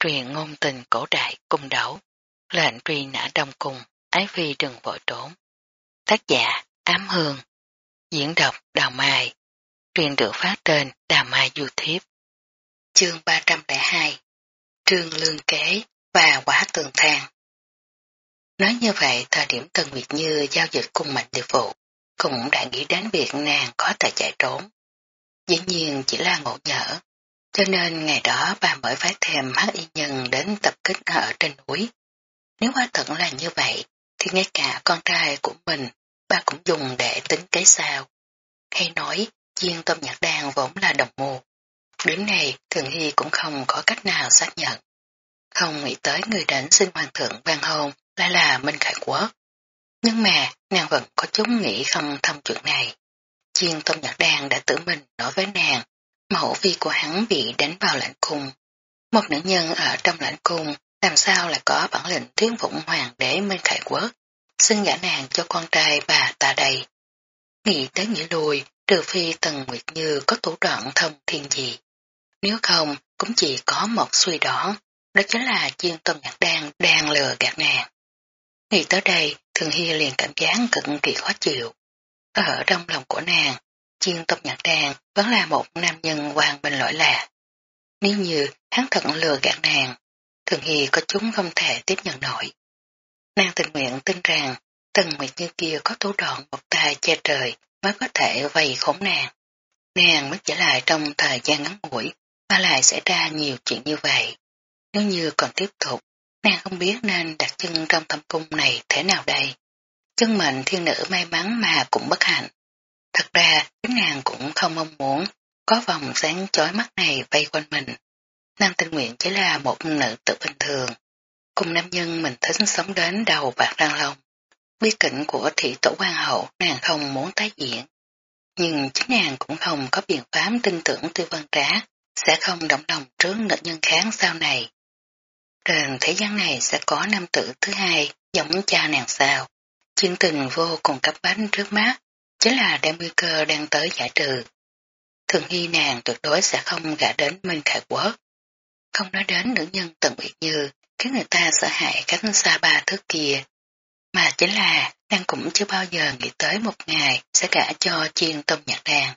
truyền ngôn tình cổ đại cung đấu, lệnh truy nã đông cung, ái phi đừng vội trốn. Tác giả Ám Hương, diễn đọc Đào Mai, truyền được phát trên Đào Mai YouTube. Chương 302 Trương Lương Kế và Quả Tường Thang Nói như vậy, thời điểm Tân Việt Như giao dịch cùng mạnh địa phụ, cũng đã nghĩ đến việc nàng có thể chạy trốn. Dĩ nhiên chỉ là ngộ nhỡ, cho nên ngày đó bà mới phải thèm hắc y nhân đến tập kích ở trên núi. Nếu quả thật là như vậy, thì ngay cả con trai của mình, bà cũng dùng để tính cái sao. Hay nói, chiên tôm nhạc đàn vốn là đồng mù. Đến này, Thường Hy cũng không có cách nào xác nhận. Không nghĩ tới người đến xin hoàng thượng ban hôn lại là Minh Khải Quốc. Nhưng mà, nàng vẫn có chút nghĩ không thông chuyện này. Chiên tôm nhạc đàn đã tự mình nói với nàng Mẫu phi của hắn bị đánh vào lãnh cung. Một nữ nhân ở trong lãnh cung làm sao lại có bản lĩnh thuyết phục hoàng đế Minh Khải Quốc, xin gả nàng cho con trai bà ta đây. Nghĩ tới nghĩ lùi, trừ phi Tần Nguyệt Như có thủ đoạn thông thiên gì. Nếu không, cũng chỉ có một suy đoán, đó chính là chiên tôm nhạc đang đang lừa gạt nàng. Nghĩ tới đây, Thường Hy liền cảm giác cực kỳ khó chịu. Ở trong lòng của nàng, chiên tộc nhạc đàn vẫn là một nam nhân hoàng bình lỗi lạc. Nếu như hắn thật lừa gạt nàng, thường hi có chúng không thể tiếp nhận nổi. Nàng tình nguyện tin rằng tần nguyệt như kia có thủ đoạn một tay che trời mới có thể vây khốn nàng. Nàng mới trở lại trong thời gian ngắn ngủi mà lại xảy ra nhiều chuyện như vậy. Nếu như còn tiếp tục, nàng không biết nên đặt chân trong thâm cung này thế nào đây. Chân mệnh thiên nữ may mắn mà cũng bất hạnh. Thật ra, chính nàng cũng không mong muốn có vòng sáng chói mắt này vây quanh mình. Nam tình nguyện chỉ là một nữ tử bình thường. Cùng nam nhân mình thích sống đến đầu bạc răng lông. Bi kịch của thị tổ quan hậu nàng không muốn tái diễn. Nhưng chính nàng cũng không có biện pháp tin tưởng tư văn trá sẽ không động lòng trước nữ nhân kháng sau này. Trên thế gian này sẽ có nam tử thứ hai giống cha nàng sao. Chương tình vô cùng cấp bánh trước mắt chính là đem nguy cơ đang tới giải trừ. Thường hy nàng tuyệt đối sẽ không gã đến Minh Khải Quốc. Không nói đến nữ nhân tận biệt như khiến người ta sợ hãi cách xa ba thước kia. Mà chính là nàng cũng chưa bao giờ nghĩ tới một ngày sẽ gả cho chiên tôm nhạc đàn.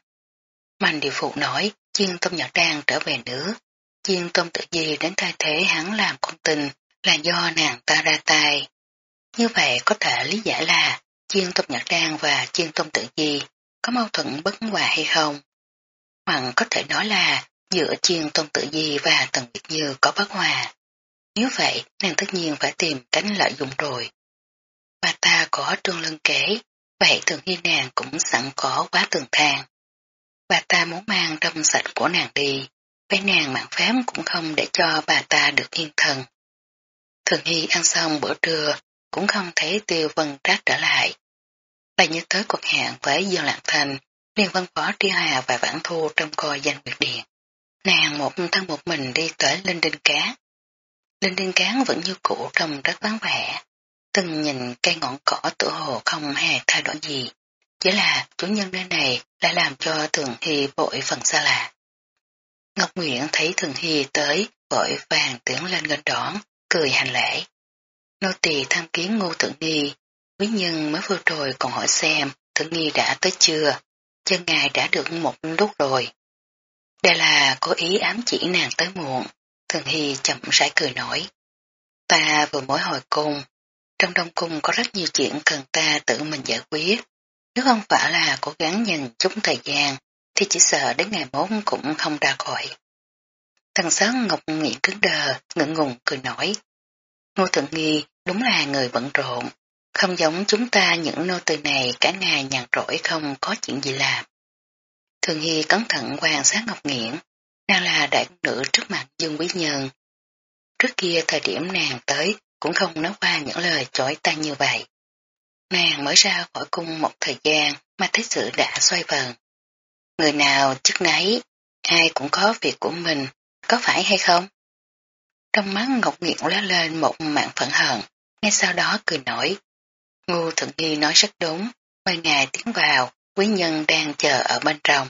Mạnh điều phụ nói chiên tôm nhạc đàn trở về nữa Chiên tôm tự gì đến thay thế hắn làm con tình là do nàng ta ra tay. Như vậy có thể lý giải là chiên tông nhật đan và chiên tông tự di có mâu thuẫn bất hòa hay không? Hoặc có thể nói là giữa chiên tông tự di và tần Việt Như có bất hòa. Nếu vậy, nàng tất nhiên phải tìm cánh lợi dụng rồi. Bà ta có trương lân kế, vậy thường hy nàng cũng sẵn có quá tường thang. Bà ta muốn mang râm sạch của nàng đi, với nàng mạng phép cũng không để cho bà ta được yên thần. Thường Hy ăn xong bữa trưa, cũng không thấy tiêu vân trác trở lại lại nhớ tới cuộc hẹn với Dương Lạc Thành, liên văn phó Tri Hà và Vãn Thu trong coi danh Nguyệt Điện. Nàng một thân một mình đi tới Linh Đinh Cá. Linh Đinh Cá vẫn như cũ trong rất vắng vẻ. Từng nhìn cây ngọn cỏ tự hồ không hề thay đổi gì. Chỉ là chủ nhân nơi này đã làm cho Thường Hy bội phần xa lạ. Ngọc Nguyễn thấy Thường Hy tới, vội vàng tiến lên gần đón, cười hành lễ. Nô tỳ tham kiến ngô thượng nghi, quý nhân mới vừa rồi còn hỏi xem thượng nghi đã tới chưa, chân ngài đã được một lúc rồi. Đây là có ý ám chỉ nàng tới muộn, thường hy chậm rãi cười nổi. Ta vừa mới hồi cung, trong đông cung có rất nhiều chuyện cần ta tự mình giải quyết. Nếu không phải là cố gắng nhìn chút thời gian, thì chỉ sợ đến ngày mốt cũng không ra khỏi. Thần sáng ngọc Nghị cứng đờ, ngượng ngùng cười nổi. Ngô Thượng Nghi đúng là người bận rộn, không giống chúng ta những nô tỳ này cả ngày nhàn rỗi không có chuyện gì làm. Thường Hy cẩn thận quan sát Ngọc Nghiễn, nàng là đại nữ trước mặt Dương Quý Nhân. Trước kia thời điểm nàng tới cũng không nói qua những lời chói ta như vậy. Nàng mới ra khỏi cung một thời gian mà thấy sự đã xoay vần. Người nào chức nấy, ai cũng có việc của mình, có phải hay không? Trong mắt Ngọc Nghiện lá lên một mạng phẫn hận, ngay sau đó cười nổi. Ngô Thượng Nghi nói rất đúng, mời ngài tiến vào, quý nhân đang chờ ở bên trong.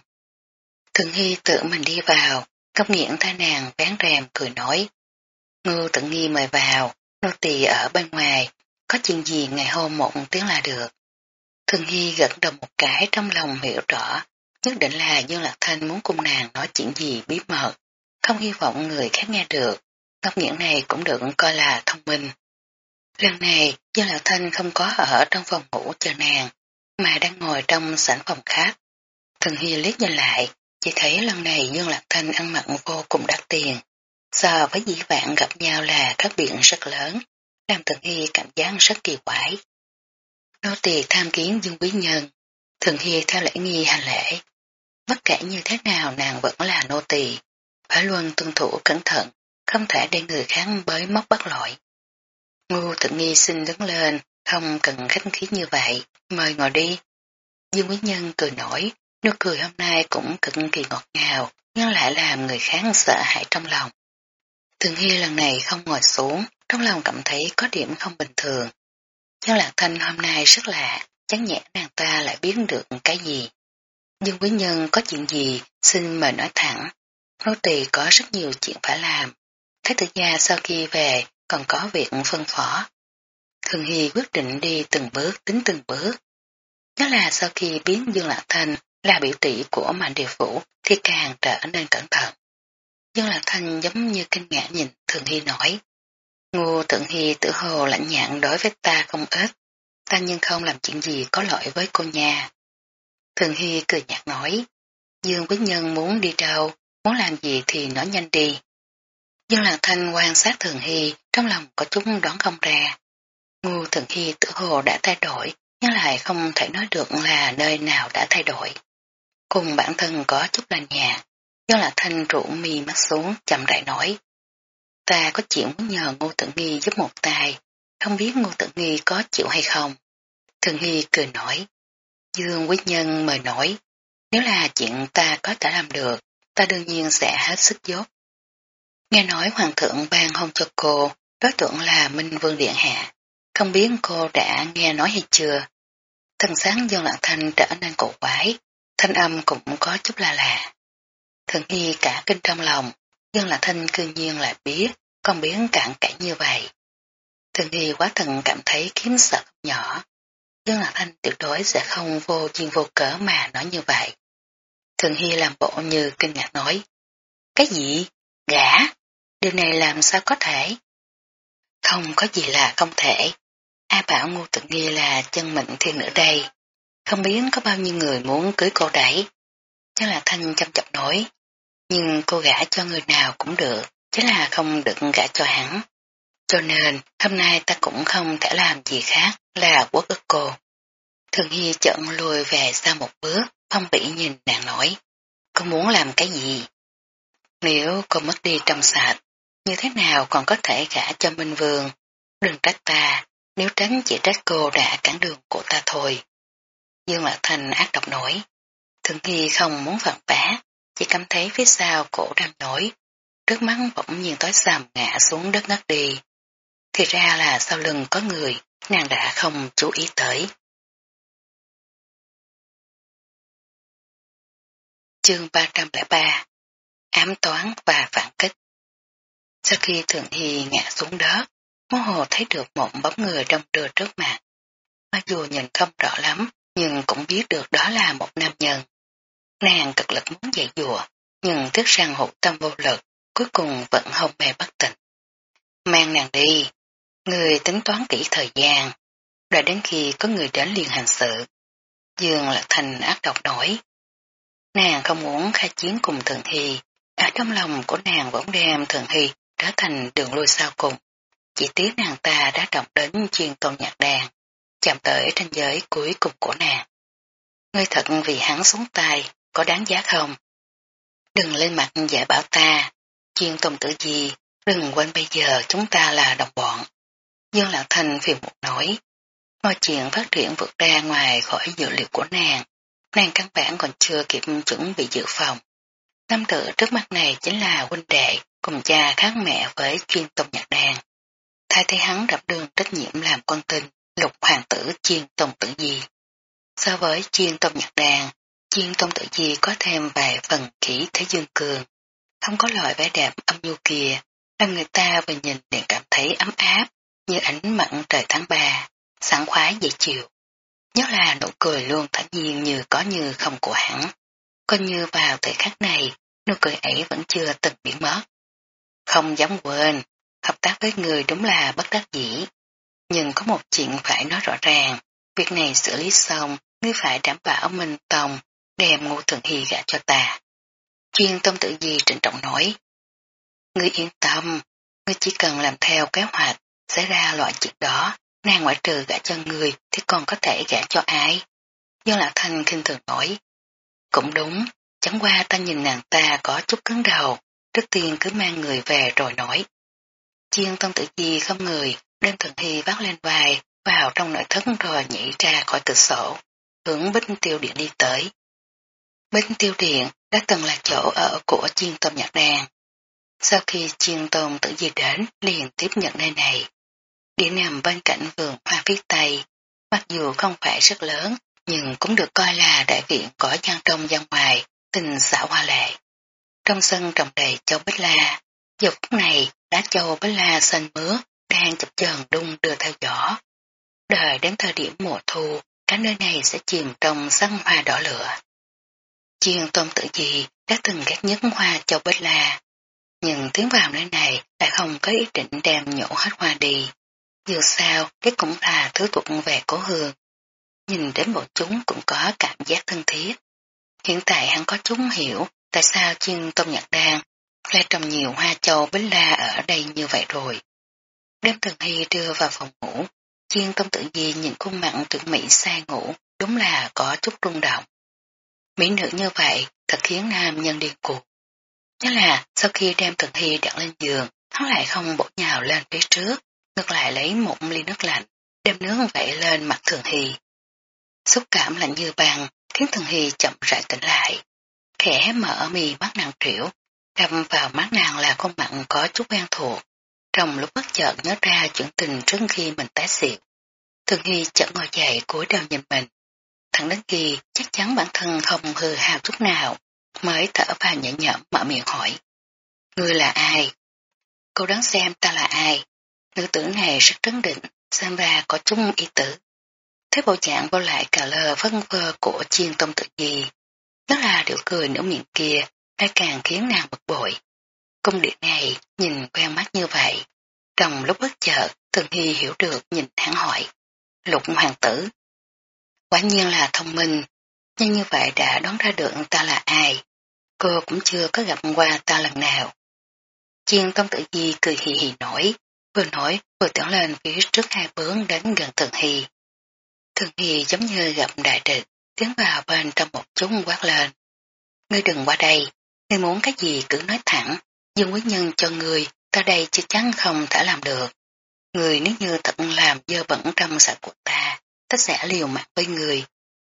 Thượng Nghi tự mình đi vào, Ngọc Nghiện tha nàng bán rèm cười nói. Ngưu Thượng nghi mời vào, nô tỳ ở bên ngoài, có chuyện gì ngày hôm một tiếng là được. Thượng Nghi gật đầu một cái trong lòng hiểu rõ, nhất định là Dương Lạc Thanh muốn cùng nàng nói chuyện gì bí mật, không hy vọng người khác nghe được. Ngọc nghiện này cũng được coi là thông minh. Lần này, Dương Lạc Thanh không có ở trong phòng ngủ chờ nàng, mà đang ngồi trong sảnh phòng khác. Thường Hy liếc nhìn lại, chỉ thấy lần này Dương Lạc Thanh ăn mặc vô cùng đắt tiền. So với dĩ vạn gặp nhau là khác biệt rất lớn, làm Thường Hy cảm giác rất kỳ quái. Nô tỳ tham kiến Dương Quý Nhân, Thường Hy theo lễ nghi hành lễ. Bất kể như thế nào nàng vẫn là nô tỳ, phải luôn tuân thủ cẩn thận, không thể để người khác bới móc bắt lỗi. Ngô Thượng nghi xin đứng lên, không cần khách khí như vậy, mời ngồi đi. Dương Quý Nhân cười nổi, nụ cười hôm nay cũng cực kỳ ngọt ngào, nhưng lại làm người khác sợ hãi trong lòng. Thượng Nghi lần này không ngồi xuống, trong lòng cảm thấy có điểm không bình thường. Nhưng Lạc Thanh hôm nay rất lạ, chẳng nhẽ nàng ta lại biết được cái gì. Dương Quý Nhân có chuyện gì, xin mời nói thẳng. Nô tỳ có rất nhiều chuyện phải làm. Thái tử gia sau khi về còn có việc phân phó. Thường Hy quyết định đi từng bước tính từng bước. Nhất là sau khi biến Dương Lạc Thanh là biểu tỷ của Mạnh Địa Phủ thì càng trở nên cẩn thận. Dương Lạc Thanh giống như kinh ngạc nhìn Thường Hy nói. Ngô Thượng Hy tự hồ lạnh nhạn đối với ta không ít, ta nhưng không làm chuyện gì có lỗi với cô nhà. Thường Hy cười nhạt nói, Dương Quý Nhân muốn đi đâu, muốn làm gì thì nói nhanh đi. Dương Lạc Thanh quan sát Thường Hy, trong lòng có chút đoán không ra. Ngô Thường khi tự hồ đã thay đổi, nhưng lại không thể nói được là nơi nào đã thay đổi. Cùng bản thân có chút là nhà, do là Thanh trụ mi mắt xuống, chậm rãi nói. Ta có chuyện muốn nhờ Ngô Tự Nghi giúp một tay, không biết Ngô Tự Nghi có chịu hay không. Thường Hy cười nói. Dương Quý Nhân mời nổi, nếu là chuyện ta có thể làm được, ta đương nhiên sẽ hết sức giúp. Nghe nói Hoàng thượng ban hôn cho cô, đối tượng là Minh Vương Điện Hạ. Không biết cô đã nghe nói hay chưa? Thần sáng Dương Lạng Thanh trở nên cổ quái, thanh âm cũng có chút là lạ. Thường Hy cả kinh trong lòng, Dương Lạng Thanh cư nhiên lại biết, Con biến cạn cãi như vậy. Thường Hy quá thần cảm thấy kiếm sợ nhỏ. Dương Lạc Thanh tuyệt đối sẽ không vô duyên vô cớ mà nói như vậy. Thường Hy làm bộ như kinh ngạc nói. Cái gì? Gã? Điều này làm sao có thể? Không có gì là không thể. A bảo ngu tự nghi là chân mệnh thiên nữa đây. Không biết có bao nhiêu người muốn cưới cô đấy. Chắc là Thanh chăm chập nổi. Nhưng cô gả cho người nào cũng được, chứ là không được gả cho hắn. Cho nên hôm nay ta cũng không thể làm gì khác là quốc ức cô. Thường Hy chợn lùi về sau một bước, phong bị nhìn nàng nói. Cô muốn làm cái gì? Nếu cô mất đi trong sạch, như thế nào còn có thể gả cho Minh Vương? Đừng trách ta, nếu tránh chỉ trách cô đã cản đường của ta thôi. Dương Lạc Thành ác độc nổi. Thường Nghi không muốn phản bá, chỉ cảm thấy phía sau cổ đang nổi. Trước mắt bỗng nhiên tối sầm ngã xuống đất ngất đi. Thì ra là sau lưng có người, nàng đã không chú ý tới. Chương 303 Ám toán và phản kích sau khi Thượng Hy ngã xuống đất, mơ hồ thấy được một bóng người đông đưa trước mặt. Mặc dù nhìn không rõ lắm, nhưng cũng biết được đó là một nam nhân. Nàng cực lực muốn dạy dùa, nhưng tiếc rằng hụt tâm vô lực, cuối cùng vẫn hôn mê bất tỉnh. Mang nàng đi, người tính toán kỹ thời gian, đợi đến khi có người đến liền hành sự. Dương là thành ác độc nổi. Nàng không muốn khai chiến cùng Thường Hy, ở trong lòng của nàng vẫn đem Thường Hy trở thành đường lui sau cùng. Chỉ tiếc nàng ta đã động đến chuyên tôn nhạc đàn, chạm tới ranh giới cuối cùng của nàng. Ngươi thật vì hắn xuống tay, có đáng giá không? Đừng lên mặt giải bảo ta, chuyên tôn tử gì, đừng quên bây giờ chúng ta là đồng bọn. Dương Lạc Thành phiền một nỗi mọi chuyện phát triển vượt ra ngoài khỏi dự liệu của nàng, nàng căn bản còn chưa kịp chuẩn bị dự phòng. Nam tử trước mắt này chính là huynh đệ cùng cha khác mẹ với chuyên tông nhạc đàn. Thay thế hắn đập đường trách nhiệm làm con tin, lục hoàng tử chuyên tông tử di. So với chuyên tông nhạc đàn, chuyên tông tử di có thêm vài phần kỹ thế dương cường. Không có loại vẻ đẹp âm nhu kia, làm người ta vừa nhìn liền cảm thấy ấm áp, như ánh mặn trời tháng ba, sảng khoái dễ chịu. Nhớ là nụ cười luôn thản nhiên như có như không của hắn. Coi như vào thời khắc này, nụ cười ấy vẫn chưa từng biến mất. Không dám quên, hợp tác với người đúng là bất đắc dĩ. Nhưng có một chuyện phải nói rõ ràng, việc này xử lý xong, ngươi phải đảm bảo Minh Tòng đem ngô thượng hy gả cho ta. Chuyên tâm tự gì trịnh trọng nói. Ngươi yên tâm, ngươi chỉ cần làm theo kế hoạch, xảy ra loại chuyện đó, nàng ngoại trừ gả cho ngươi thì còn có thể gả cho ai. Do Lạc Thanh kinh thường nói. Cũng đúng, chẳng qua ta nhìn nàng ta có chút cứng đầu, trước tiên cứ mang người về rồi nói. Chiên tâm Tử di không người, đem thường hy vác lên vai, vào trong nội thất rồi nhảy ra khỏi cửa sổ, hướng bích tiêu điện đi tới. Bích tiêu điện đã từng là chỗ ở của chiên tôm nhạc đàn. Sau khi chiên tôm Tử di đến, liền tiếp nhận nơi này. Điện nằm bên cạnh vườn hoa phía tây, mặc dù không phải rất lớn, nhưng cũng được coi là đại viện có gian trong gian ngoài, tình xã hoa lệ. Trong sân trồng đầy châu bích la, dục phút này đá châu bích la xanh mướt đang chập chờn đung đưa theo gió. Đợi đến thời điểm mùa thu, cả nơi này sẽ chìm trong sắc hoa đỏ lửa. Chiên tôm tự gì đã từng ghét nhất hoa châu bích la, nhưng tiến vào nơi này lại không có ý định đem nhổ hết hoa đi. Dù sao, cái cũng là thứ thuộc về cố hương. Nhìn đến bộ chúng cũng có cảm giác thân thiết. Hiện tại hắn có chúng hiểu tại sao chiên tôm nhạc đan lại trồng nhiều hoa châu bích la ở đây như vậy rồi. Đem Thường Hy đưa vào phòng ngủ, chiên tôm tự di những khuôn mặt tuyệt mỹ sai ngủ, đúng là có chút rung động. Mỹ nữ như vậy thật khiến nam nhân điên cuộc. Nhớ là sau khi đem Thường Hy đặt lên giường, hắn lại không bổ nhào lên phía trước, ngược lại lấy một ly nước lạnh, đem nước vẩy lên mặt Thường Hy. Xúc cảm lạnh như băng, khiến Thường Hy chậm rãi tỉnh lại. Khẽ mở mì mắt nàng triểu, đâm vào mắt nàng là khuôn mặt có chút quen thuộc. Trong lúc bất chợt nhớ ra chuyện tình trước khi mình tái xịu. Thường Hy chợt ngồi dậy cúi đầu nhìn mình. Thằng đến khi chắc chắn bản thân không hư hào chút nào, mới thở vào nhẹ nhõm mở miệng hỏi. Ngươi là ai? Cô đoán xem ta là ai? Nữ tử này rất trấn định, xem ra có chung ý tử. Thế bộ dạng vô lại cà lơ vân vơ của chiên tông tự gì. Đó là điệu cười nửa miệng kia, lại càng khiến nàng bực bội. Cung điện này nhìn quen mắt như vậy. Trong lúc bất chợt, Thường Hy hiểu được nhìn hắn hỏi. Lục hoàng tử. Quả nhiên là thông minh, nhưng như vậy đã đoán ra được ta là ai. Cô cũng chưa có gặp qua ta lần nào. Chiên công tử di cười hì hì nổi, vừa nổi vừa tiến lên phía trước hai bướng đến gần Thường Hy. Thường Hy giống như gặp đại địch, tiến vào bên trong một chúng quát lên. Ngươi đừng qua đây, ngươi muốn cái gì cứ nói thẳng, dùng quý nhân cho ngươi, ta đây chắc chắn không thể làm được. Người nếu như thật làm dơ bẩn trong sạch của ta, ta sẽ liều mạng với người.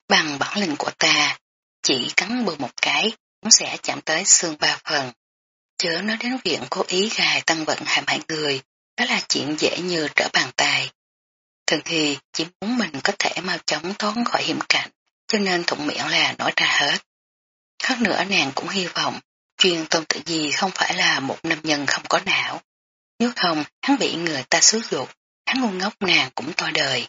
Bằng bản lĩnh của ta, chỉ cắn bừa một cái, cũng sẽ chạm tới xương ba phần. Chớ nói đến viện cố ý gài tăng vận hàm hại người, đó là chuyện dễ như trở bàn tay. Thường thì chỉ muốn mình có thể mau chóng thoát khỏi hiểm cảnh, cho nên thụng miệng là nói ra hết. Hơn nữa nàng cũng hy vọng chuyên tôn tự gì không phải là một nam nhân không có não. Nếu không, hắn bị người ta xúi dục, hắn ngu ngốc nàng cũng to đời.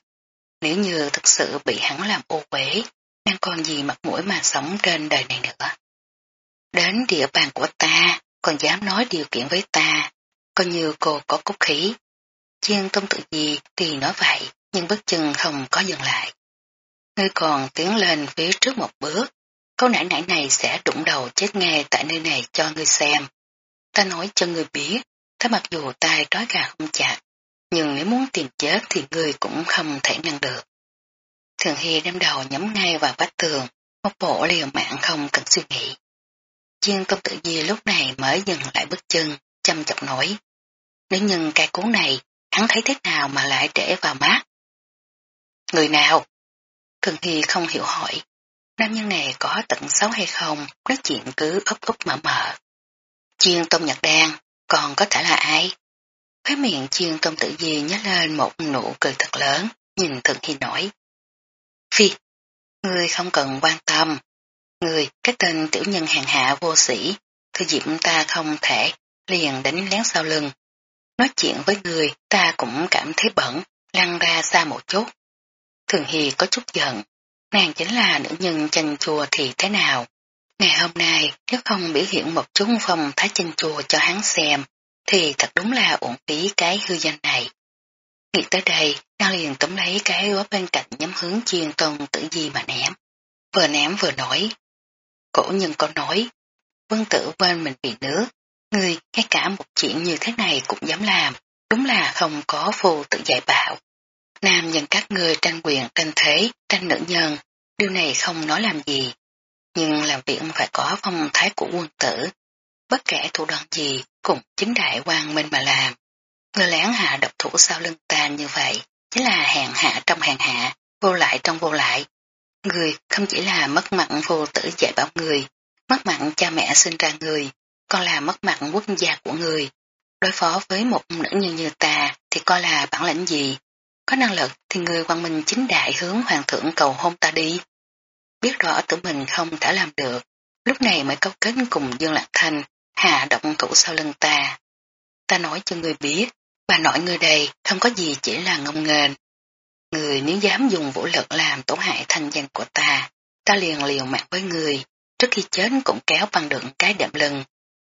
Nếu như thực sự bị hắn làm ô quế, nàng còn gì mặt mũi mà sống trên đời này nữa. Đến địa bàn của ta, còn dám nói điều kiện với ta, coi như cô có cốt khí. Chiên tôn tự gì thì nói vậy, nhưng bước chân không có dừng lại. Ngươi còn tiến lên phía trước một bước, câu nãy nãy này sẽ đụng đầu chết nghe tại nơi này cho ngươi xem. Ta nói cho ngươi biết, ta mặc dù tay trói gà không chặt, nhưng nếu muốn tìm chết thì ngươi cũng không thể ngăn được. Thường Hy đem đầu nhắm ngay vào vách tường, một bộ liều mạng không cần suy nghĩ. Chiên công tử di lúc này mới dừng lại bước chân, chăm chọc nói. Nếu nhưng cái cuốn này, hắn thấy thế nào mà lại để vào mắt? Người nào? Cần Hy không hiểu hỏi. Nam nhân này có tận xấu hay không, nói chuyện cứ ấp úp mở mở. Chiên tôm nhật đen còn có thể là ai? Khói miệng chiên tôm tự di nhớ lên một nụ cười thật lớn, nhìn Thường Hy nổi. Phi, ngươi không cần quan tâm. Ngươi, cái tên tiểu nhân hàng hạ vô sĩ, thư diệm ta không thể, liền đánh lén sau lưng, nói chuyện với người ta cũng cảm thấy bẩn, lăn ra xa một chút. Thường Hy có chút giận, nàng chính là nữ nhân chanh chùa thì thế nào. Ngày hôm nay nếu không biểu hiện một chút phong thái chanh chùa cho hắn xem, thì thật đúng là uổng phí cái hư danh này. Nghĩ tới đây, nàng liền tóm lấy cái góp bên cạnh nhắm hướng chiên tôn tử di mà ném. Vừa ném vừa nói. Cổ nhân có nói, vân tử bên mình bị nước, người ngay cả một chuyện như thế này cũng dám làm, đúng là không có phù tự dạy bảo. Nam nhân các người tranh quyền tranh thế, tranh nữ nhân, điều này không nói làm gì. Nhưng làm việc phải có phong thái của quân tử. Bất kể thủ đoạn gì, cũng chính đại quan minh mà làm. Người lén hạ độc thủ sau lưng ta như vậy, chính là hèn hạ trong hàng hạ, vô lại trong vô lại. Người không chỉ là mất mặt vô tử dạy bảo người, mất mặt cha mẹ sinh ra người, còn là mất mặt quốc gia của người. Đối phó với một nữ nhân như ta thì coi là bản lĩnh gì. Có năng lực thì người quan minh chính đại hướng hoàng thượng cầu hôn ta đi. Biết rõ tự mình không thể làm được, lúc này mới câu kết cùng Dương Lạc Thanh, hạ động thủ sau lưng ta. Ta nói cho người biết, bà nội người đây không có gì chỉ là ngông nghênh. Người nếu dám dùng vũ lực làm tổn hại thanh danh của ta, ta liền liều mạng với người, trước khi chết cũng kéo bằng đựng cái đệm lưng.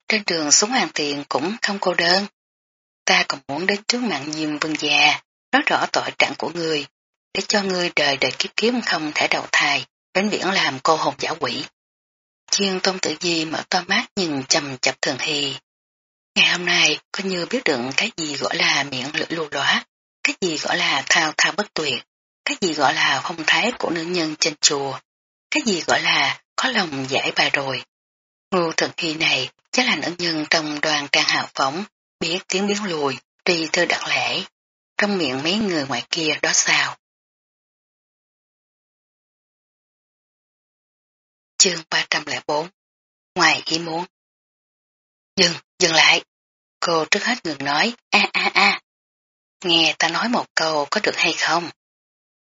Trên đường xuống hàng tiền cũng không cô đơn. Ta còn muốn đến trước mạng diêm vương già, nói rõ tội trạng của người, để cho ngươi đời đời kiếp kiếm không thể đầu thai, đến viễn làm cô hồn giả quỷ. Chiên tôn tự di mở to mắt nhìn chầm chập thường hy. Ngày hôm nay có như biết được cái gì gọi là miệng lưỡi lưu lóa, cái gì gọi là thao thao bất tuyệt, cái gì gọi là phong thái của nữ nhân trên chùa, cái gì gọi là có lòng giải bài rồi. Ngô thường hy này chắc là nữ nhân trong đoàn trang hào phóng, biết tiếng biến lùi, tùy thư đặc lễ. Trong miệng mấy người ngoài kia đó sao? Chương 304 Ngoài ý muốn Dừng, dừng lại. Cô trước hết ngừng nói, a a a. Nghe ta nói một câu có được hay không?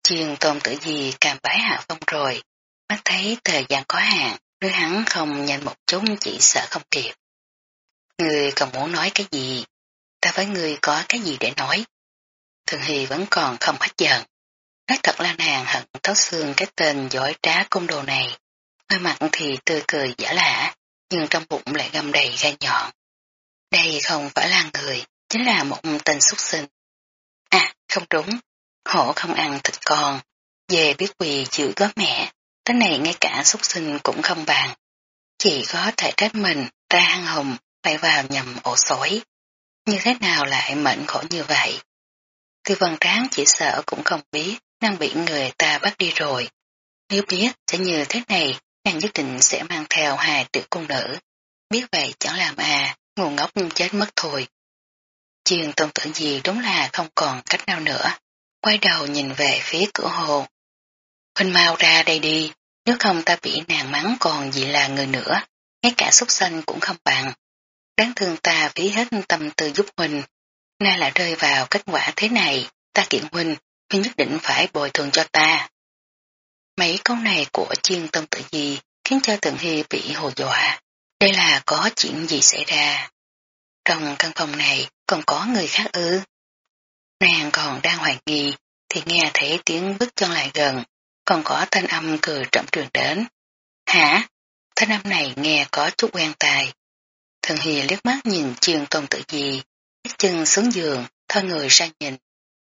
Chuyên tôn tử gì càng bái hạ phong rồi. Mắt thấy thời gian có hạn, nếu hắn không nhanh một chút chỉ sợ không kịp. Người còn muốn nói cái gì? Ta với người có cái gì để nói? Thường Hy vẫn còn không hết giận. Nói thật là nàng hận thấu xương cái tên giỏi trá cung đồ này. Ngoài mặt thì tươi cười giả lạ, nhưng trong bụng lại găm đầy gai nhọn. Đây không phải là người, chính là một tên xuất sinh. À, không đúng, hổ không ăn thịt con, về biết quỳ chịu góp mẹ, tới này ngay cả xuất sinh cũng không bằng. Chỉ có thể trách mình ra hang hùng bay vào nhầm ổ sói. Như thế nào lại mệnh khổ như vậy? Tiêu văn tráng chỉ sợ cũng không biết nàng bị người ta bắt đi rồi. Nếu biết sẽ như thế này, nàng nhất định sẽ mang theo hai tiểu cung nữ. Biết vậy chẳng làm à, ngu ngốc chết mất thôi. Chiền tôn tử gì đúng là không còn cách nào nữa. Quay đầu nhìn về phía cửa hồ. Huynh mau ra đây đi, nếu không ta bị nàng mắng còn gì là người nữa, ngay cả súc sanh cũng không bằng. Đáng thương ta phí hết tâm tư giúp Huynh, nay lại rơi vào kết quả thế này, ta kiện Huynh, Huynh nhất định phải bồi thường cho ta. Mấy câu này của chiên tâm tự gì khiến cho Tường Hy bị hồ dọa. Đây là có chuyện gì xảy ra? Trong căn phòng này còn có người khác ư? Nàng còn đang hoài nghi thì nghe thấy tiếng bước chân lại gần, còn có thanh âm cười trộm truyền đến. Hả? Thanh âm này nghe có chút quen tài. Thần Hì liếc mắt nhìn chiên tôn tự gì, chân xuống giường, thân người sang nhìn,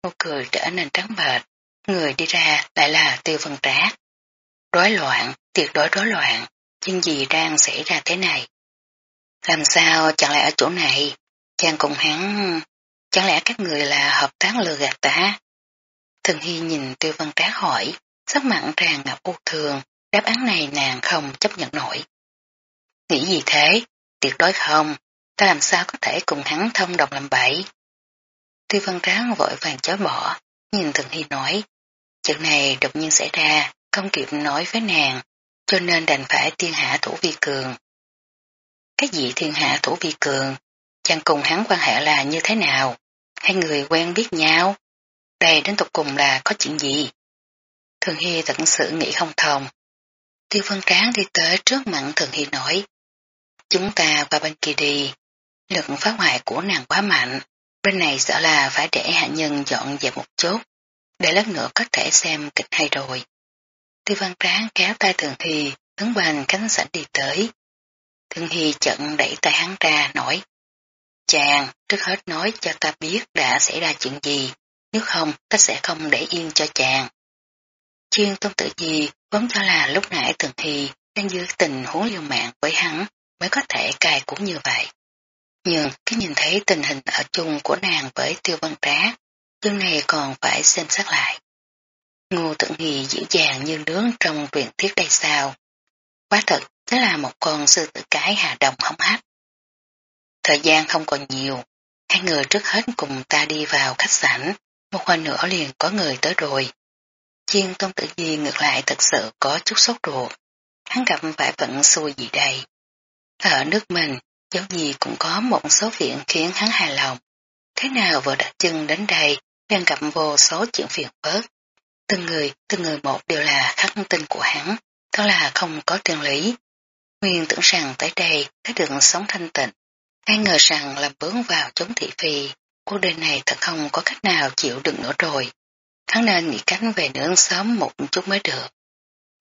nụ cười trở nên trắng bệch, người đi ra lại là tiêu vân trác. Rối loạn, tuyệt đối rối loạn, chuyện gì đang xảy ra thế này? Làm sao chẳng lẽ ở chỗ này, chàng cùng hắn, chẳng lẽ các người là hợp tác lừa gạt ta? Thường Hy nhìn tiêu văn trác hỏi, sắc mặn tràn ngập u thường, đáp án này nàng không chấp nhận nổi. Nghĩ gì thế? Tuyệt đối không, ta làm sao có thể cùng hắn thông đồng làm bậy? Tiêu văn Tráng vội vàng chối bỏ, nhìn Thường Hy nói, chuyện này đột nhiên xảy ra, không kịp nói với nàng, cho nên đành phải Thiên hạ thủ vi cường. Cái gì thiên hạ thủ vi cường? Chàng cùng hắn quan hệ là như thế nào? Hai người quen biết nhau? Đây đến tục cùng là có chuyện gì? Thường Hy thật sự nghĩ không thông. Tiêu Vân Tráng đi tới trước mặt Thường Hy nói. Chúng ta qua bên kia đi. Lực phá hoại của nàng quá mạnh. Bên này sợ là phải để hạ nhân dọn dẹp một chút, để lát nữa có thể xem kịch hay rồi. Tiêu văn tráng kéo tay Thường Hy hướng bàn cánh sảnh đi tới. Thường Hy chận đẩy tay hắn ra nói Chàng, trước hết nói cho ta biết đã xảy ra chuyện gì, nếu không ta sẽ không để yên cho chàng. Chuyên tôn tự gì vốn cho là lúc nãy Thường Hy đang dưới tình huống liều mạng với hắn mới có thể cài cũng như vậy. Nhưng cái nhìn thấy tình hình ở chung của nàng với tiêu văn trá, chương này còn phải xem xét lại. Ngô tự nghi dịu dàng như nướng trong truyền thuyết đây sao. Quá thật, thế là một con sư tử cái hà đồng hóng hách. Thời gian không còn nhiều, hai người trước hết cùng ta đi vào khách sạn, một hồi nữa liền có người tới rồi. Chiên tôn tử di ngược lại thật sự có chút sốt ruột, hắn gặp phải vận xui gì đây. Ở nước mình, dẫu gì cũng có một số viện khiến hắn hài lòng. Thế nào vừa đặt chân đến đây, đang gặp vô số chuyện phiền phức. Từng người, từng người một đều là khắc tinh của hắn, đó là không có tiền lý. Nguyên tưởng rằng tới đây thấy được sống thanh tịnh, ai ngờ rằng làm bướng vào chống thị phi, cuộc đời này thật không có cách nào chịu đựng nữa rồi. Hắn nên nghĩ cánh về nướng sớm một chút mới được.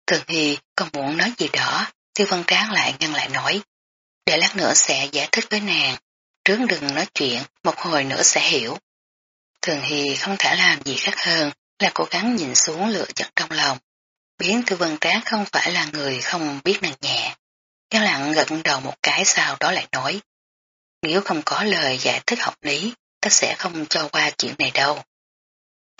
Thường Hy còn muốn nói gì đó, tiêu văn tráng lại ngăn lại nói. Để lát nữa sẽ giải thích với nàng, trước đừng nói chuyện, một hồi nữa sẽ hiểu. Thường Hy không thể làm gì khác hơn là cố gắng nhìn xuống lựa giận trong lòng. Biến tư vân Trác không phải là người không biết nàng nhẹ. Yên lặng gật đầu một cái sau đó lại nói. Nếu không có lời giải thích hợp lý, ta sẽ không cho qua chuyện này đâu.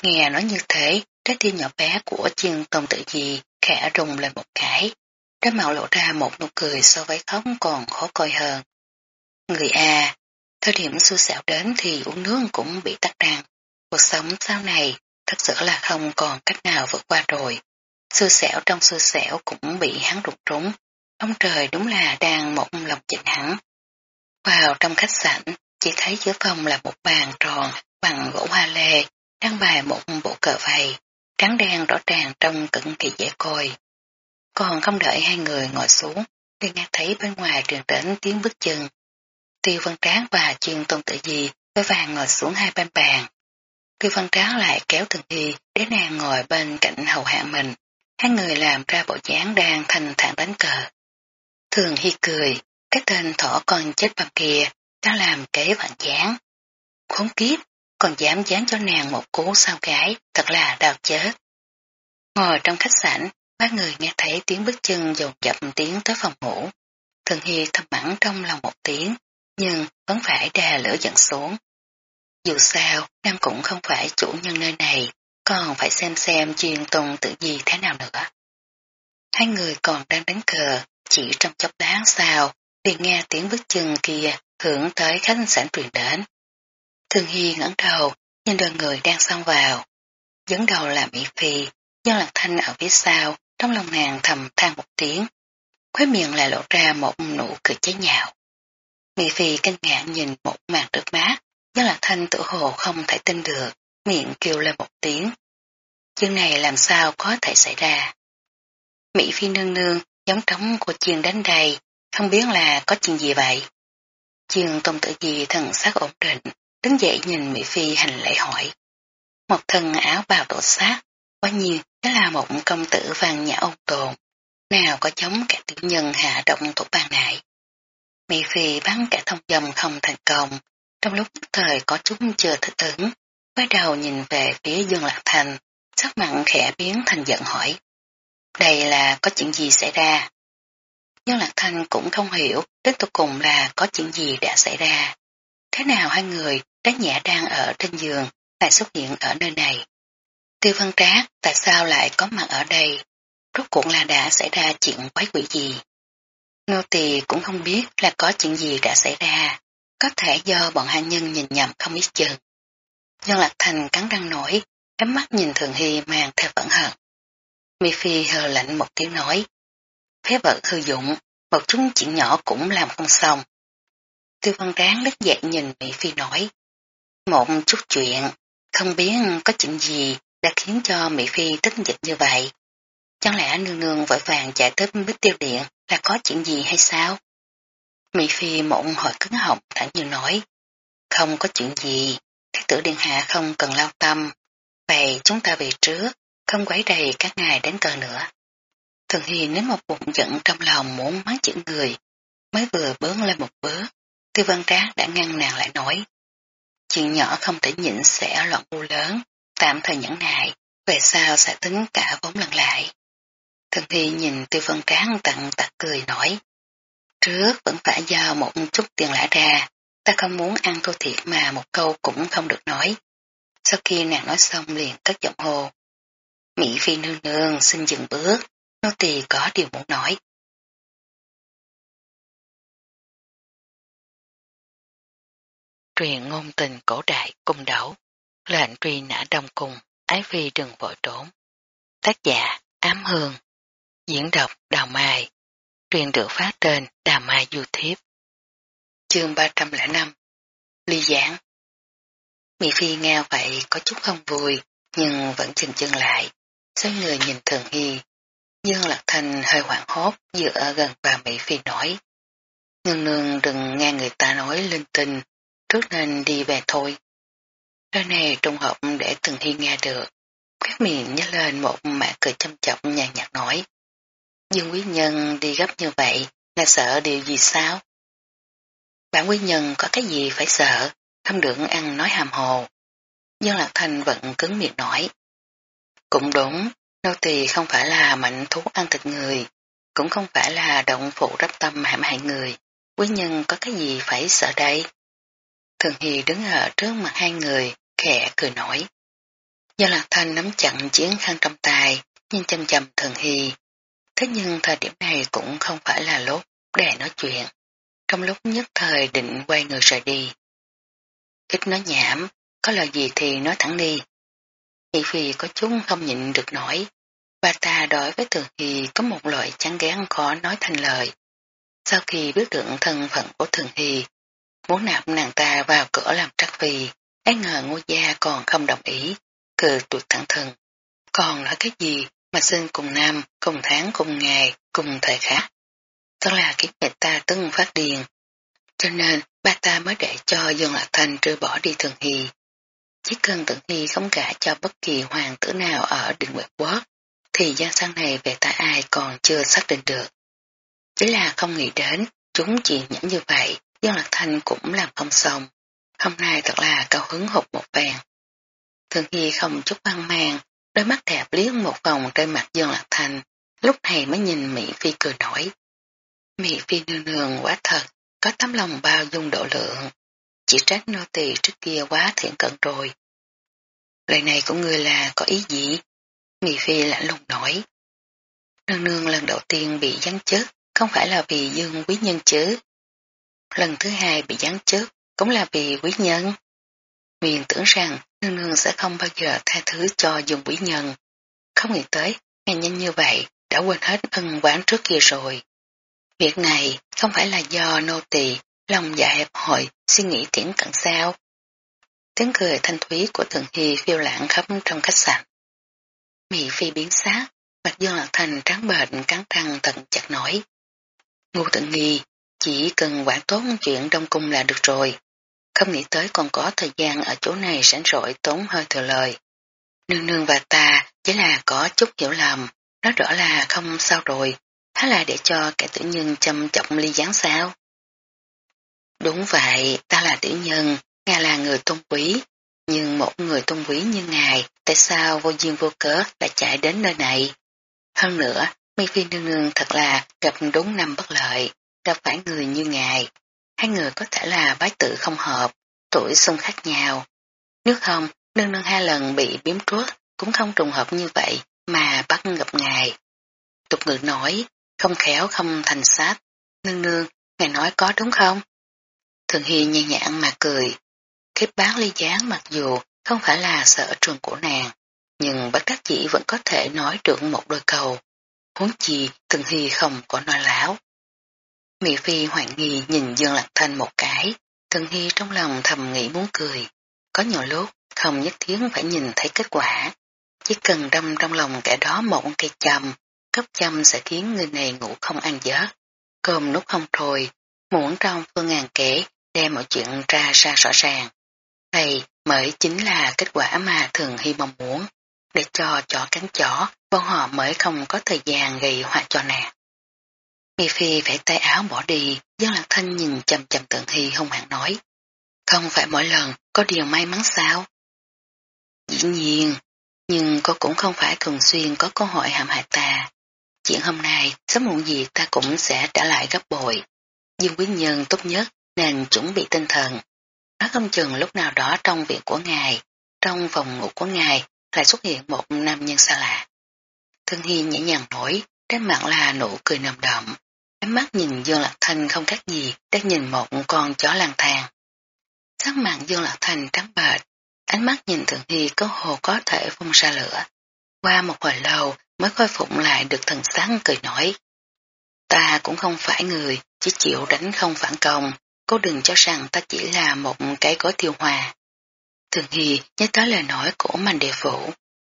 Nghe nói như thế, trái tim nhỏ bé của chiên tông tự gì khẽ rung lên một cái cái mạo lộ ra một nụ cười so với khóc còn khó coi hơn. Người A, thời điểm xui xẻo đến thì uống nước cũng bị tắt răng. Cuộc sống sau này thật sự là không còn cách nào vượt qua rồi. Xui xẻo trong xui xẻo cũng bị hắn rụt trúng. Ông trời đúng là đang một lòng chỉnh hắn. Vào trong khách sạn, chỉ thấy giữa phòng là một bàn tròn bằng gỗ hoa lê, đang bài một bộ cờ vầy, trắng đen rõ ràng trong cực kỳ dễ coi. Còn không đợi hai người ngồi xuống, thì nghe thấy bên ngoài truyền đến tiếng bước chân. Tiêu Văn Tráng và chuyên tôn tự gì với vàng ngồi xuống hai bên bàn. Tiêu Văn Tráng lại kéo Thường Hy để nàng ngồi bên cạnh hầu hạ mình. Hai người làm ra bộ dáng đang thành thản đánh cờ. Thường Hy cười, cái tên thỏ con chết bằng kia đã làm kế vạn chán. Khốn kiếp, còn dám dán cho nàng một cú sao gái, thật là đau chết. Ngồi trong khách sạn, ba người nghe thấy tiếng bước chân dồn dập tiếng tới phòng ngủ. Thường Hy thầm mẫn trong lòng một tiếng, nhưng vẫn phải đè lửa dẫn xuống. Dù sao, Nam cũng không phải chủ nhân nơi này, còn phải xem xem chuyên tùng tự gì thế nào nữa. Hai người còn đang đánh cờ, chỉ trong chốc lát sau, liền nghe tiếng bước chân kia hưởng tới khách sạn truyền đến. Thường Hy ngẩng đầu, nhìn đoàn người đang xông vào. Dẫn đầu là Mỹ Phi, dân lạc thanh ở phía sau, trong lòng nàng thầm than một tiếng. khóe miệng lại lộ ra một nụ cười chế nhạo. Mỹ Phi kinh ngạc nhìn một màn trước mát, dân là thanh tự hồ không thể tin được, miệng kêu lên một tiếng. Chuyện này làm sao có thể xảy ra. Mỹ Phi nương nương giống trống của chiên đánh đầy, không biết là có chuyện gì vậy. Chiên tôn tử gì thần sắc ổn định, đứng dậy nhìn Mỹ Phi hành lễ hỏi. Một thân áo bào đổ sát, quá nhiên đó là một công tử vàng nhã ôn tồn, nào có chống cả tiểu nhân hạ động thủ bàn nại. Mỹ Phi bắn cả thông dòng không thành công, trong lúc thời có chút chưa thích ứng, quay đầu nhìn về phía Dương Lạc Thành, sắc mặn khẽ biến thành giận hỏi. Đây là có chuyện gì xảy ra? Dương Lạc Thanh cũng không hiểu đến tục cùng là có chuyện gì đã xảy ra. Thế nào hai người đã nhẹ đang ở trên giường, lại xuất hiện ở nơi này. Tiêu văn trác, tại sao lại có mặt ở đây? Rốt cuộc là đã xảy ra chuyện quái quỷ gì? Nô tỳ cũng không biết là có chuyện gì đã xảy ra, có thể do bọn hạ nhân nhìn nhầm không biết chừng. Nhân Lạc Thành cắn răng nổi, ấm mắt nhìn Thường Hy mang theo phẫn hận. Mi Phi hờ lạnh một tiếng nói, phế vật hư dụng, một chút chuyện nhỏ cũng làm không xong. Tiêu văn ráng đứt dậy nhìn Mỹ Phi nói, một chút chuyện, không biết có chuyện gì đã khiến cho Mỹ Phi tức giận như vậy. Chẳng lẽ nương nương vội vàng chạy tới bích tiêu điện là có chuyện gì hay sao? Mỹ Phi mộng hỏi cứng họng thẳng như nói. không có chuyện gì, Thái tử điện hạ không cần lao tâm. Vậy chúng ta về trước, không quấy đầy các ngài đến cờ nữa. Thường Hi nếu một bụng giận trong lòng muốn mắng chữ người, mới vừa bướng lên một bước, Tiêu Văn Trác đã ngăn nàng lại nói. Chuyện nhỏ không thể nhịn sẽ loạn u lớn, tạm thời nhẫn nại, về sau sẽ tính cả vốn lần lại. Thường Hy nhìn Tiêu phân cán tận tặc cười nói. Trước vẫn phải giao một chút tiền lãi ra, ta không muốn ăn thua thiệt mà một câu cũng không được nói. Sau khi nàng nói xong liền cất giọng hồ. Mỹ Phi nương nương xin dừng bước, nô tỳ có điều muốn nói. Truyền ngôn tình cổ đại cung đấu, lệnh truy nã đông cung, ái phi đừng vội trốn. Tác giả Ám Hương, diễn đọc Đào Mai, truyền được phát trên Đào Mai YouTube. Chương 305 Ly giảng Mỹ Phi nghe vậy có chút không vui, nhưng vẫn chừng chân lại, xoay người nhìn Thường Hy. Dương Lạc Thành hơi hoảng hốt dựa gần vào Mỹ Phi nói. Nương nương đừng nghe người ta nói linh tinh, trước nên đi về thôi. Lời này trùng hợp để Thường Hy nghe được. Quét miệng nhớ lên một mẹ cười chăm chọc nhàn nhạt nói. Dương quý nhân đi gấp như vậy, là sợ điều gì sao? bạn quý nhân có cái gì phải sợ, không được ăn nói hàm hồ. Dương Lạc Thành vẫn cứng miệng nói. Cũng đúng, nô tỳ không phải là mạnh thú ăn thịt người, cũng không phải là động phụ rắp tâm hãm hại người. Quý nhân có cái gì phải sợ đây? Thường Hy đứng ở trước mặt hai người, khẽ cười nổi. Do Lạc thanh nắm chặn chiến khăn trong tay, nhìn chăm chăm Thường Hy. Thế nhưng thời điểm này cũng không phải là lúc để nói chuyện. Trong lúc nhất thời định quay người rời đi. Ít nói nhảm, có lời gì thì nói thẳng đi. Thị phi có chúng không nhịn được nổi. Bà ta đối với Thường Hy có một loại chán ghét khó nói thành lời. Sau khi biết được thân phận của Thường Hy, muốn nạp nàng ta vào cửa làm trắc phi, Ai ngờ ngô gia còn không đồng ý, cười tuột thẳng thừng. Còn nói cái gì mà xin cùng năm, cùng tháng, cùng ngày, cùng thời khác. Đó là kiếp người ta tưng phát điền. Cho nên ba ta mới để cho Dương Lạc Thành trừ bỏ đi Thường Hy. Chỉ cần Thường Hy không gả cho bất kỳ hoàng tử nào ở định nguyệt quốc, thì gian sang này về ta ai còn chưa xác định được. Chỉ là không nghĩ đến, chúng chỉ nhẫn như vậy, Dương Lạc Thành cũng làm không xong. Hôm nay thật là cao hứng hụt một vàng. Thường Hy không chút hoang mang, đôi mắt đẹp liếc một vòng trên mặt Dương Lạc Thành, lúc này mới nhìn Mỹ Phi cười nổi. Mỹ Phi nương nương quá thật, có tấm lòng bao dung độ lượng, chỉ trách nô tỳ trước kia quá thiện cận rồi. Lời này của người là có ý gì? Mỹ Phi lạnh lùng nói. Nương nương lần đầu tiên bị giáng chức không phải là vì dương quý nhân chứ. Lần thứ hai bị giáng chức cũng là vì quý nhân. Miền tưởng rằng nương nương sẽ không bao giờ tha thứ cho dùng quý nhân. Không nghĩ tới, ngày nhanh như vậy, đã quên hết ân quán trước kia rồi. Việc này không phải là do nô tỳ lòng dạ hẹp hội suy nghĩ tiễn cận sao. Tiếng cười thanh thúy của Thường Hy phiêu lãng khắp trong khách sạn. Mỹ Phi biến sát, mặt dương lạc thành trắng bệnh cắn răng tận chặt nổi. ngu tự nghi, chỉ cần quản tốt chuyện trong cung là được rồi. Không nghĩ tới còn có thời gian ở chỗ này sẵn rỗi tốn hơi thừa lời. Nương nương và ta chỉ là có chút hiểu lầm, nói rõ là không sao rồi, há là để cho kẻ tử nhân chăm trọng ly gián sao? Đúng vậy, ta là tiểu nhân, ngài là người tôn quý, nhưng một người tôn quý như ngài, tại sao vô duyên vô cớ lại chạy đến nơi này? Hơn nữa, mi phi nương nương thật là gặp đúng năm bất lợi, gặp phải người như ngài. Hai người có thể là bái tự không hợp, tuổi xung khác nhau. Nếu không, nương nương hai lần bị biếm truốt, cũng không trùng hợp như vậy mà bắt gặp ngài. Tục ngữ nói, không khéo không thành sát. Nương nương, ngài nói có đúng không? Thường Hy nhẹ nhàng mà cười. Khiếp bán ly gián mặc dù không phải là sở trường của nàng, nhưng bất đắc chỉ vẫn có thể nói được một đôi câu. Huống chi Thường Hy không có nói láo. Mỹ Phi hoạn nghi nhìn Dương Lạc Thanh một cái, Thường Hy trong lòng thầm nghĩ muốn cười. Có nhiều lúc không nhất thiết phải nhìn thấy kết quả. Chỉ cần đâm trong lòng kẻ đó một cây châm, cấp châm sẽ khiến người này ngủ không ăn giấc. Cơm nút không thôi, muốn trong phương ngàn kể đem mọi chuyện ra ra rõ ràng. Đây mới chính là kết quả mà thường hy mong muốn, để cho chó cắn chó, bọn họ mới không có thời gian gây họa cho nàng. Hi Phi vẽ tay áo bỏ đi, dân lạc thanh nhìn chầm chầm tượng Hi hung hãn nói. Không phải mỗi lần có điều may mắn sao? Dĩ nhiên, nhưng cô cũng không phải thường xuyên có cơ hội hãm hại ta. Chuyện hôm nay, sớm muộn gì ta cũng sẽ trả lại gấp bội. Dương quý nhân tốt nhất nên chuẩn bị tinh thần. Nó không chừng lúc nào đó trong viện của ngài, trong phòng ngủ của ngài lại xuất hiện một nam nhân xa lạ. Thương Hi nhẹ nhàng nổi, trên mặt là nụ cười nồng đậm. Ánh mắt nhìn Dương Lạc Thanh không khác gì đang nhìn một con chó lang thang. Sắc mặt Dương Lạc Thanh trắng bệch, ánh mắt nhìn Thượng Hy có hồ có thể phun ra lửa. Qua một hồi lâu mới khôi phục lại được thần sáng cười nổi. Ta cũng không phải người, chỉ chịu đánh không phản công, cô đừng cho rằng ta chỉ là một cái gói tiêu hòa. Thường Hy nhớ tới lời nói của Mạnh Địa Phủ.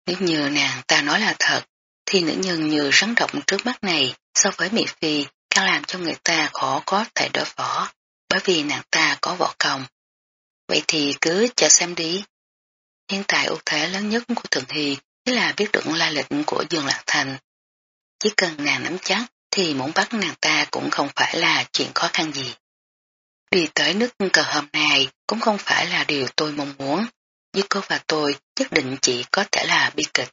Nếu như nàng ta nói là thật, thì nữ nhân như rắn động trước mắt này so với Mỹ Phi càng làm cho người ta khó có thể đối phó, bởi vì nàng ta có võ công. Vậy thì cứ chờ xem đi. Hiện tại ưu thế lớn nhất của Thường Hy chính là biết được la lịch của Dương Lạc Thành. Chỉ cần nàng nắm chắc thì muốn bắt nàng ta cũng không phải là chuyện khó khăn gì. Đi tới nước cờ hôm nay cũng không phải là điều tôi mong muốn, với cô và tôi nhất định chỉ có thể là bi kịch.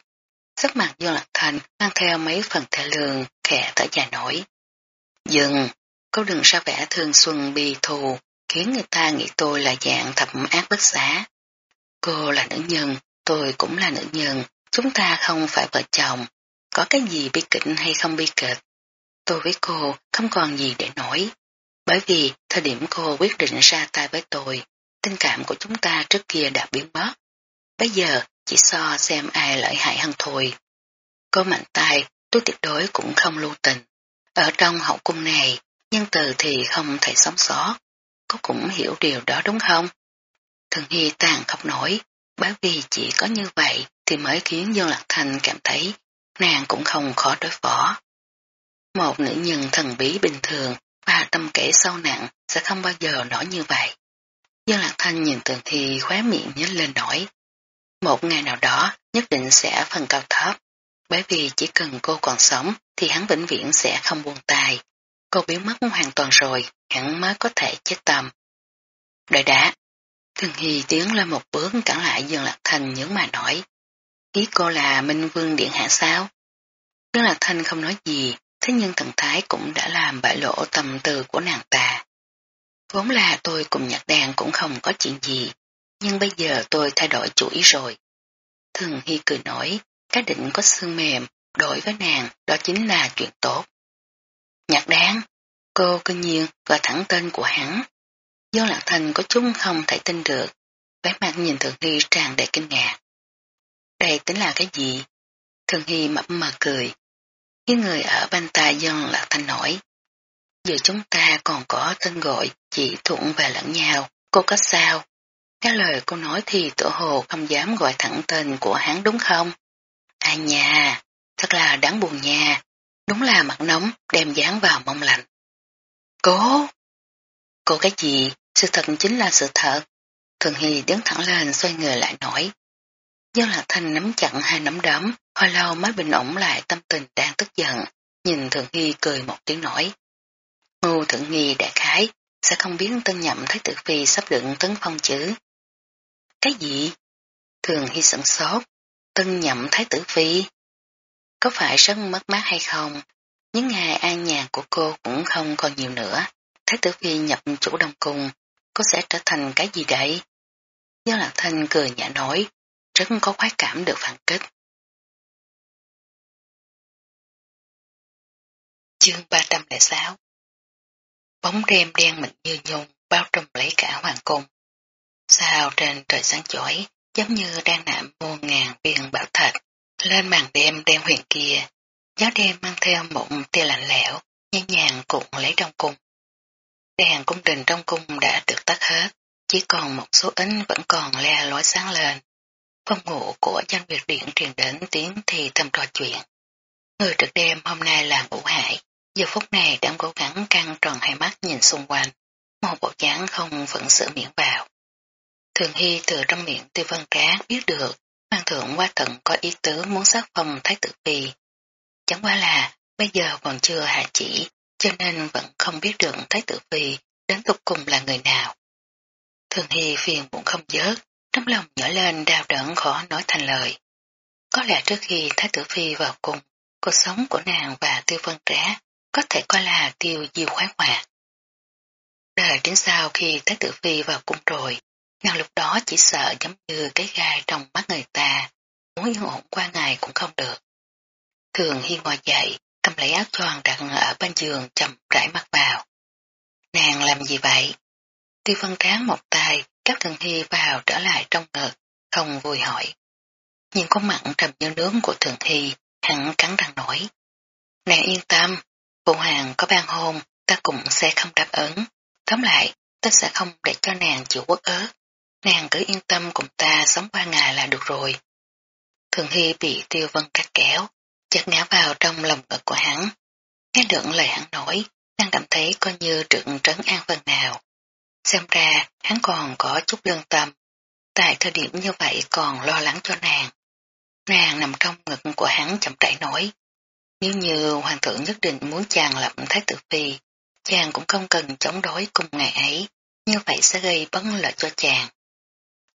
Sắc mặt Dương Lạc Thành mang theo mấy phần thể lường, khẽ thở dài nổi. Dừng, cô đừng ra vẻ thương xuân bi thù, khiến người ta nghĩ tôi là dạng thập ác bất xá. Cô là nữ nhân, tôi cũng là nữ nhân, chúng ta không phải vợ chồng, có cái gì bi kịch hay không bi kịch. Tôi với cô không còn gì để nói, bởi vì thời điểm cô quyết định ra tay với tôi, tình cảm của chúng ta trước kia đã biến mất. Bây giờ chỉ so xem ai lợi hại hơn thôi. Cô mạnh tay, tôi tuyệt đối cũng không lưu tình. Ở trong hậu cung này, nhân từ thì không thể sống sót. Cô cũng hiểu điều đó đúng không? Thường Hy tàn khóc nổi, bởi vì chỉ có như vậy thì mới khiến Dương Lạc Thành cảm thấy nàng cũng không khó đối phó. Một nữ nhân thần bí bình thường và tâm kể sâu nặng sẽ không bao giờ nói như vậy. Dương Lạc Thanh nhìn Thường Hy khóe miệng nhếch lên nổi. Một ngày nào đó nhất định sẽ phần cao thấp, bởi vì chỉ cần cô còn sống thì hắn vĩnh viễn sẽ không buông tay. Cô biến mất hoàn toàn rồi, hắn mới có thể chết tâm. Đợi đã. Thường Hy tiến lên một bước cản lại Dương Lạc Thành những mà nói. Ý cô là Minh Vương Điện Hạ sao? Dương Lạc Thanh không nói gì, thế nhưng thần thái cũng đã làm bại lộ tâm tư của nàng ta. Vốn là tôi cùng nhạc đàn cũng không có chuyện gì, nhưng bây giờ tôi thay đổi chủ ý rồi. Thường Hy cười nói, cái định có xương mềm, đối với nàng đó chính là chuyện tốt. Nhạc đáng, cô kinh nhiên gọi thẳng tên của hắn. Do lạc thành có chúng không thể tin được, vẻ mặt nhìn Thường Hy tràn đầy kinh ngạc. Đây tính là cái gì? Thường Hy mập mờ cười. Những người ở bên tai dân lạc thành nổi. Giờ chúng ta còn có tên gọi chỉ thuận và lẫn nhau, cô có sao? Cái lời cô nói thì tổ hồ không dám gọi thẳng tên của hắn đúng không? À nhà, thật là đáng buồn nha, đúng là mặt nóng đem dán vào mông lạnh. Cố! Cô cái gì? Sự thật chính là sự thật. Thường Hy đứng thẳng lên xoay người lại nổi. Do Lạc Thanh nắm chặn hai nắm đấm, hồi lâu mới bình ổn lại tâm tình đang tức giận, nhìn Thường Hy cười một tiếng nổi. Ngô Thượng Nghi đại khái, sẽ không biến tân nhậm Thái Tử Phi sắp đựng tấn phong chứ. Cái gì? Thường Hy sẵn sốt, tân nhậm Thái Tử Phi. Có phải rất mất mát hay không? Những ngày an nhàn của cô cũng không còn nhiều nữa. Thái tử phi nhập chủ đông cung, cô sẽ trở thành cái gì đấy? Do lạc thanh cười nhã nói, rất có khoái cảm được phản kích. Chương 306 Bóng đêm đen mịn như nhung bao trùm lấy cả hoàng cung. Sao trên trời sáng chói giống như đang nạm muôn ngàn viên bảo thạch lên màn đêm đen huyền kia. Gió đêm mang theo một tia lạnh lẽo, nhẹ nhàng cuộn lấy trong cung. Đèn cung đình trong cung đã được tắt hết, chỉ còn một số ít vẫn còn le lói sáng lên. Phòng ngủ của danh biệt Điện truyền đến tiếng thì thầm trò chuyện. Người trực đêm hôm nay là ngũ hải, giờ phút này đang cố gắng căng tròn hai mắt nhìn xung quanh. một bộ dáng không vẫn sự miệng vào. Thường Hy từ trong miệng tiêu vân Cá biết được hoàng thượng qua tận có ý tứ muốn sát phong thái tử phi. Chẳng qua là bây giờ còn chưa hạ chỉ cho nên vẫn không biết được thái tử phi đến tục cùng là người nào. Thường Hy phiền cũng không dớt, trong lòng nhỏ lên đau đớn khó nói thành lời. Có lẽ trước khi Thái tử Phi vào cùng, cuộc sống của nàng và tiêu vân Cá có thể coi là tiêu diêu khoái hoạt. Đời đến sau khi Thái tử Phi vào cung rồi, nàng lúc đó chỉ sợ giống như cái gai trong mắt người ta, muốn yên ổn qua ngày cũng không được. Thường Hy ngồi dậy, cầm lấy áo choàng đặt ở bên giường chậm rãi mặt vào. Nàng làm gì vậy? Tiêu vân tráng một tay, các thường hy vào trở lại trong ngực, không vui hỏi. Nhưng có mặn trầm như nướng của thường hy, hẳn cắn răng nổi. Nàng yên tâm, phụ hoàng có ban hôn, ta cũng sẽ không đáp ứng. Tóm lại, ta sẽ không để cho nàng chịu quốc ớt. Nàng cứ yên tâm cùng ta sống qua ngày là được rồi. Thường Hy bị tiêu vân cắt kéo, chợt ngã vào trong lòng ngực của hắn. Nghe được lời hắn nói, nàng cảm thấy coi như trượng trấn an phần nào. Xem ra hắn còn có chút lương tâm. Tại thời điểm như vậy còn lo lắng cho nàng. Nàng nằm trong ngực của hắn chậm rãi nói. Nếu như hoàng thượng nhất định muốn chàng lập thái tử phi, chàng cũng không cần chống đối cùng ngày ấy, như vậy sẽ gây bấn lợi cho chàng.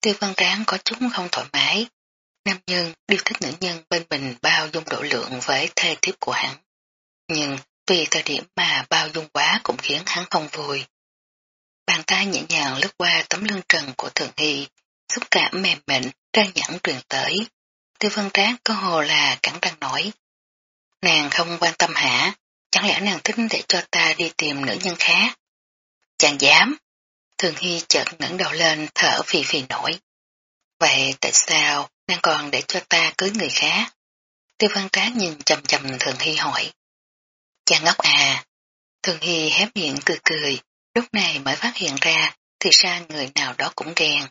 Tiêu văn tráng có chút không thoải mái. Nam nhân đều thích nữ nhân bên mình bao dung độ lượng với thê thiếp của hắn. Nhưng vì thời điểm mà bao dung quá cũng khiến hắn không vui. Bàn tay nhẹ nhàng lướt qua tấm lưng trần của Thường Hy, xúc cảm mềm mịn, trang nhẫn truyền tới. Tiêu Văn Tráng cơ hồ là cắn răng nổi. Nàng không quan tâm hả? Chẳng lẽ nàng thích để cho ta đi tìm nữ nhân khác? Chàng dám. Thường Hy chợt ngẩng đầu lên thở phì phì nổi. Vậy tại sao nàng còn để cho ta cưới người khác? Tiêu văn trác nhìn chầm chầm Thường Hy hỏi. Chàng ngốc à. Thường Hy hép miệng cười cười, Lúc này mới phát hiện ra, thì ra người nào đó cũng ghen.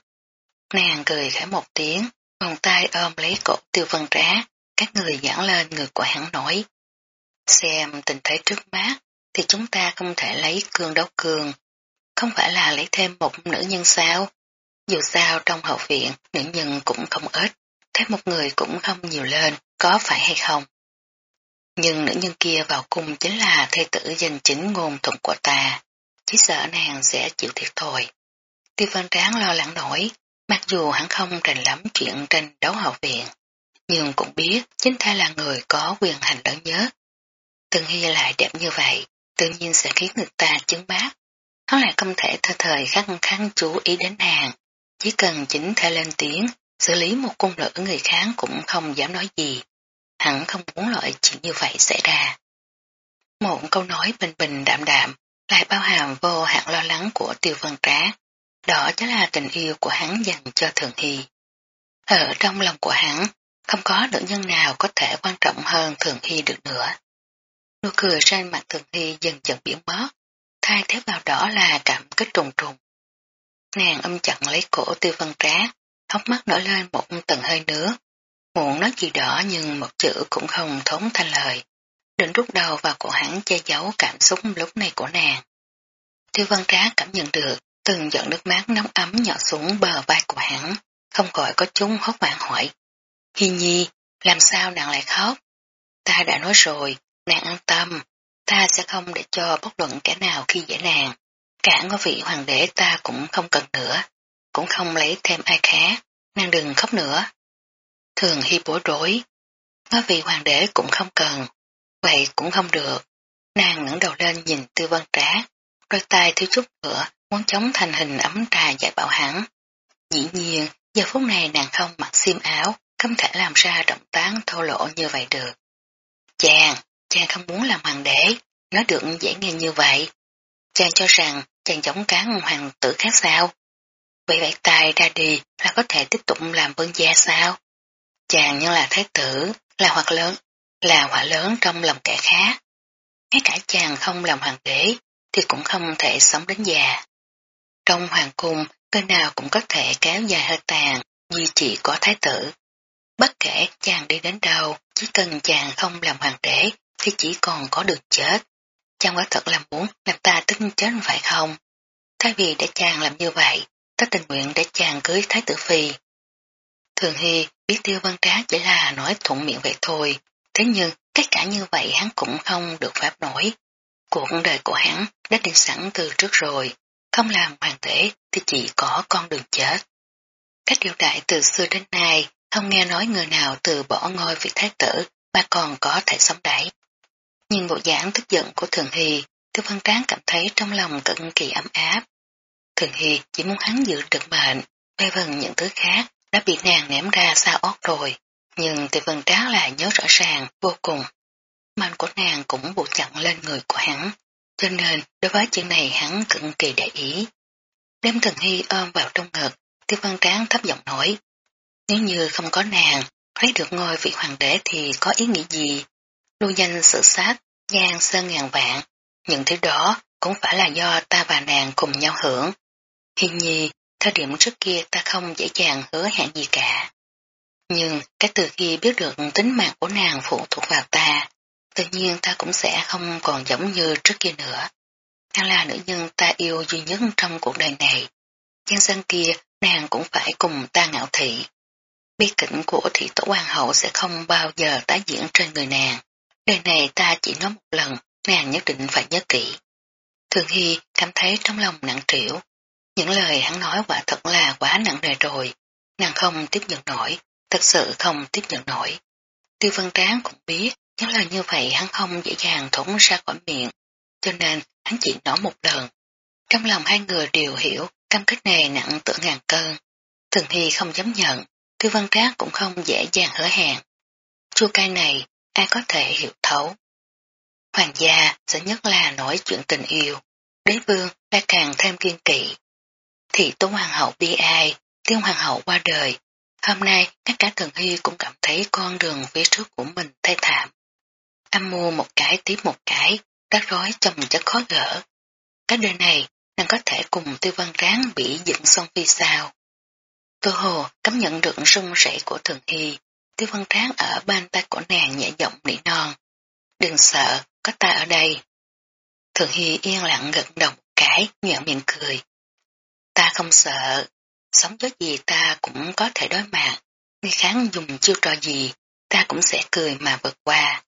Nàng cười khẽ một tiếng, vòng tay ôm lấy cổ tiêu Văn trá, các người giãn lên người của hắn nói. Xem tình thế trước mắt, thì chúng ta không thể lấy cương đấu cương. Không phải là lấy thêm một nữ nhân sao? Dù sao trong hậu viện, nữ nhân cũng không ít, thêm một người cũng không nhiều lên, có phải hay không? Nhưng nữ nhân kia vào cung chính là thê tử danh chính ngôn thuận của ta chỉ sợ nàng sẽ chịu thiệt thôi. Tiêu văn tráng lo lắng nổi, mặc dù hắn không rành lắm chuyện tranh đấu hậu viện, nhưng cũng biết chính ta là người có quyền hành lớn nhất. Từng hy lại đẹp như vậy, tự nhiên sẽ khiến người ta chứng bác. Hắn lại không thể thơ thời khăn khăn chú ý đến nàng, chỉ cần chính thể lên tiếng, xử lý một cung nữ người khác cũng không dám nói gì. Hắn không muốn loại chuyện như vậy xảy ra. Một câu nói bình bình đạm đạm, lại bao hàm vô hạn lo lắng của tiêu văn trá. Đó chính là tình yêu của hắn dành cho Thường Hy. Ở trong lòng của hắn, không có nữ nhân nào có thể quan trọng hơn Thường Hy được nữa. Nụ cười trên mặt Thường Hy dần dần biến mất, thay thế vào đó là cảm kích trùng trùng. Nàng âm chặn lấy cổ tiêu vân trác hốc mắt nổi lên một tầng hơi nước. Muốn nói gì đó nhưng một chữ cũng không thốn thành lời định rút đầu vào cổ hắn che giấu cảm xúc lúc này của nàng. Tiêu văn trá cảm nhận được từng giọt nước mát nóng ấm nhỏ xuống bờ vai của hắn, không khỏi có chúng hốt hoảng hỏi. Hi nhi, làm sao nàng lại khóc? Ta đã nói rồi, nàng an tâm, ta sẽ không để cho bất luận kẻ nào khi dễ nàng. Cả ngôi vị hoàng đế ta cũng không cần nữa, cũng không lấy thêm ai khác, nàng đừng khóc nữa. Thường hy bối rối, ngôi vị hoàng đế cũng không cần, Vậy cũng không được. Nàng ngẩng đầu lên nhìn tư văn trá, đôi tay thiếu chút nữa muốn chống thành hình ấm trà dạy bảo hắn. Dĩ nhiên, giờ phút này nàng không mặc xiêm áo, không thể làm ra động tán thô lỗ như vậy được. Chàng, chàng không muốn làm hoàng đế, nói được dễ nghe như vậy. Chàng cho rằng chàng giống cá hoàng tử khác sao? Vậy vậy tài ra đi là có thể tiếp tục làm vương gia sao? Chàng như là thái tử, là hoặc lớn, là họa lớn trong lòng kẻ khác. Ngay cả chàng không làm hoàng đế thì cũng không thể sống đến già. Trong hoàng cung, cơ nào cũng có thể kéo dài hơi tàn, duy chỉ có thái tử. Bất kể chàng đi đến đâu, chỉ cần chàng không làm hoàng đế thì chỉ còn có được chết. Chàng quả thật là muốn làm ta tính chết phải không? thay vì để chàng làm như vậy, ta tình nguyện để chàng cưới Thái tử Phi. Thường Hy biết tiêu văn trá chỉ là nói thuận miệng vậy thôi, thế nhưng tất cả như vậy hắn cũng không được pháp nổi. Cuộc đời của hắn đã định sẵn từ trước rồi, không làm hoàng thể thì chỉ có con đường chết. Các điều đại từ xưa đến nay không nghe nói người nào từ bỏ ngôi vị thái tử mà còn có thể sống đẩy. Nhìn bộ dạng tức giận của Thường Hy, Tiêu Văn Tráng cảm thấy trong lòng cực kỳ ấm áp. Thường Hy chỉ muốn hắn giữ được bệnh, về phần những thứ khác đã bị nàng ném ra xa ót rồi, nhưng Tiêu Văn Tráng lại nhớ rõ ràng vô cùng. Mạnh của nàng cũng buộc chặn lên người của hắn, cho nên đối với chuyện này hắn cực kỳ để ý. Đem Thường Hy ôm vào trong ngực, Tiêu Văn Tráng thấp giọng nói, nếu như không có nàng, lấy được ngôi vị hoàng đế thì có ý nghĩa gì? Lưu danh sự sát, Ngàn sơn ngàn vạn, những thứ đó cũng phải là do ta và nàng cùng nhau hưởng. Hiên nhi, thời điểm trước kia ta không dễ dàng hứa hẹn gì cả. Nhưng cái từ khi biết được tính mạng của nàng phụ thuộc vào ta, tự nhiên ta cũng sẽ không còn giống như trước kia nữa. Nàng là nữ nhân ta yêu duy nhất trong cuộc đời này. Nhân dân kia nàng cũng phải cùng ta ngạo thị. Bi kịch của thị tổ hoàng hậu sẽ không bao giờ tái diễn trên người nàng. Đời này ta chỉ nói một lần, nàng nhất định phải nhớ kỹ. Thường Hy cảm thấy trong lòng nặng trĩu. Những lời hắn nói quả thật là quá nặng nề rồi. Nàng không tiếp nhận nổi, thật sự không tiếp nhận nổi. Tiêu Văn Tráng cũng biết những lời như vậy hắn không dễ dàng thủng ra khỏi miệng, cho nên hắn chỉ nói một lần. Trong lòng hai người đều hiểu cam kết này nặng tựa ngàn cân. Thường Hy không dám nhận, Tiêu Văn Trác cũng không dễ dàng hứa hẹn. Chua cay này, ai có thể hiểu thấu. Hoàng gia sẽ nhất là nói chuyện tình yêu, đế vương đã càng thêm kiên kỵ. Thị tố hoàng hậu bi ai, tiêu hoàng hậu qua đời. Hôm nay, các cả thần hy cũng cảm thấy con đường phía trước của mình thay thảm. Âm mưu một cái tiếp một cái, rắc rối chồng chất khó gỡ. Cái đời này, nàng có thể cùng tiêu văn ráng bị dựng xong phi sao. Cơ hồ cảm nhận được rung rẩy của thường hy, tiêu văn tráng ở ban tay của nàng nhẹ giọng nỉ non. Đừng sợ, có ta ở đây. Thường hy yên lặng gật đầu cái, nhẹ miệng cười. Ta không sợ, sống với gì ta cũng có thể đối mặt, người kháng dùng chiêu trò gì, ta cũng sẽ cười mà vượt qua.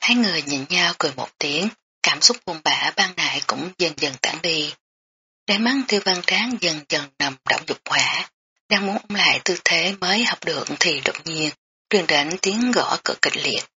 Hai người nhìn nhau cười một tiếng, cảm xúc buồn bã ban nãy cũng dần dần tản đi. Đáy mắt tiêu văn tráng dần dần nằm động dục hỏa, đang muốn lại tư thế mới học được thì đột nhiên truyền đến tiếng gõ cửa kịch liệt.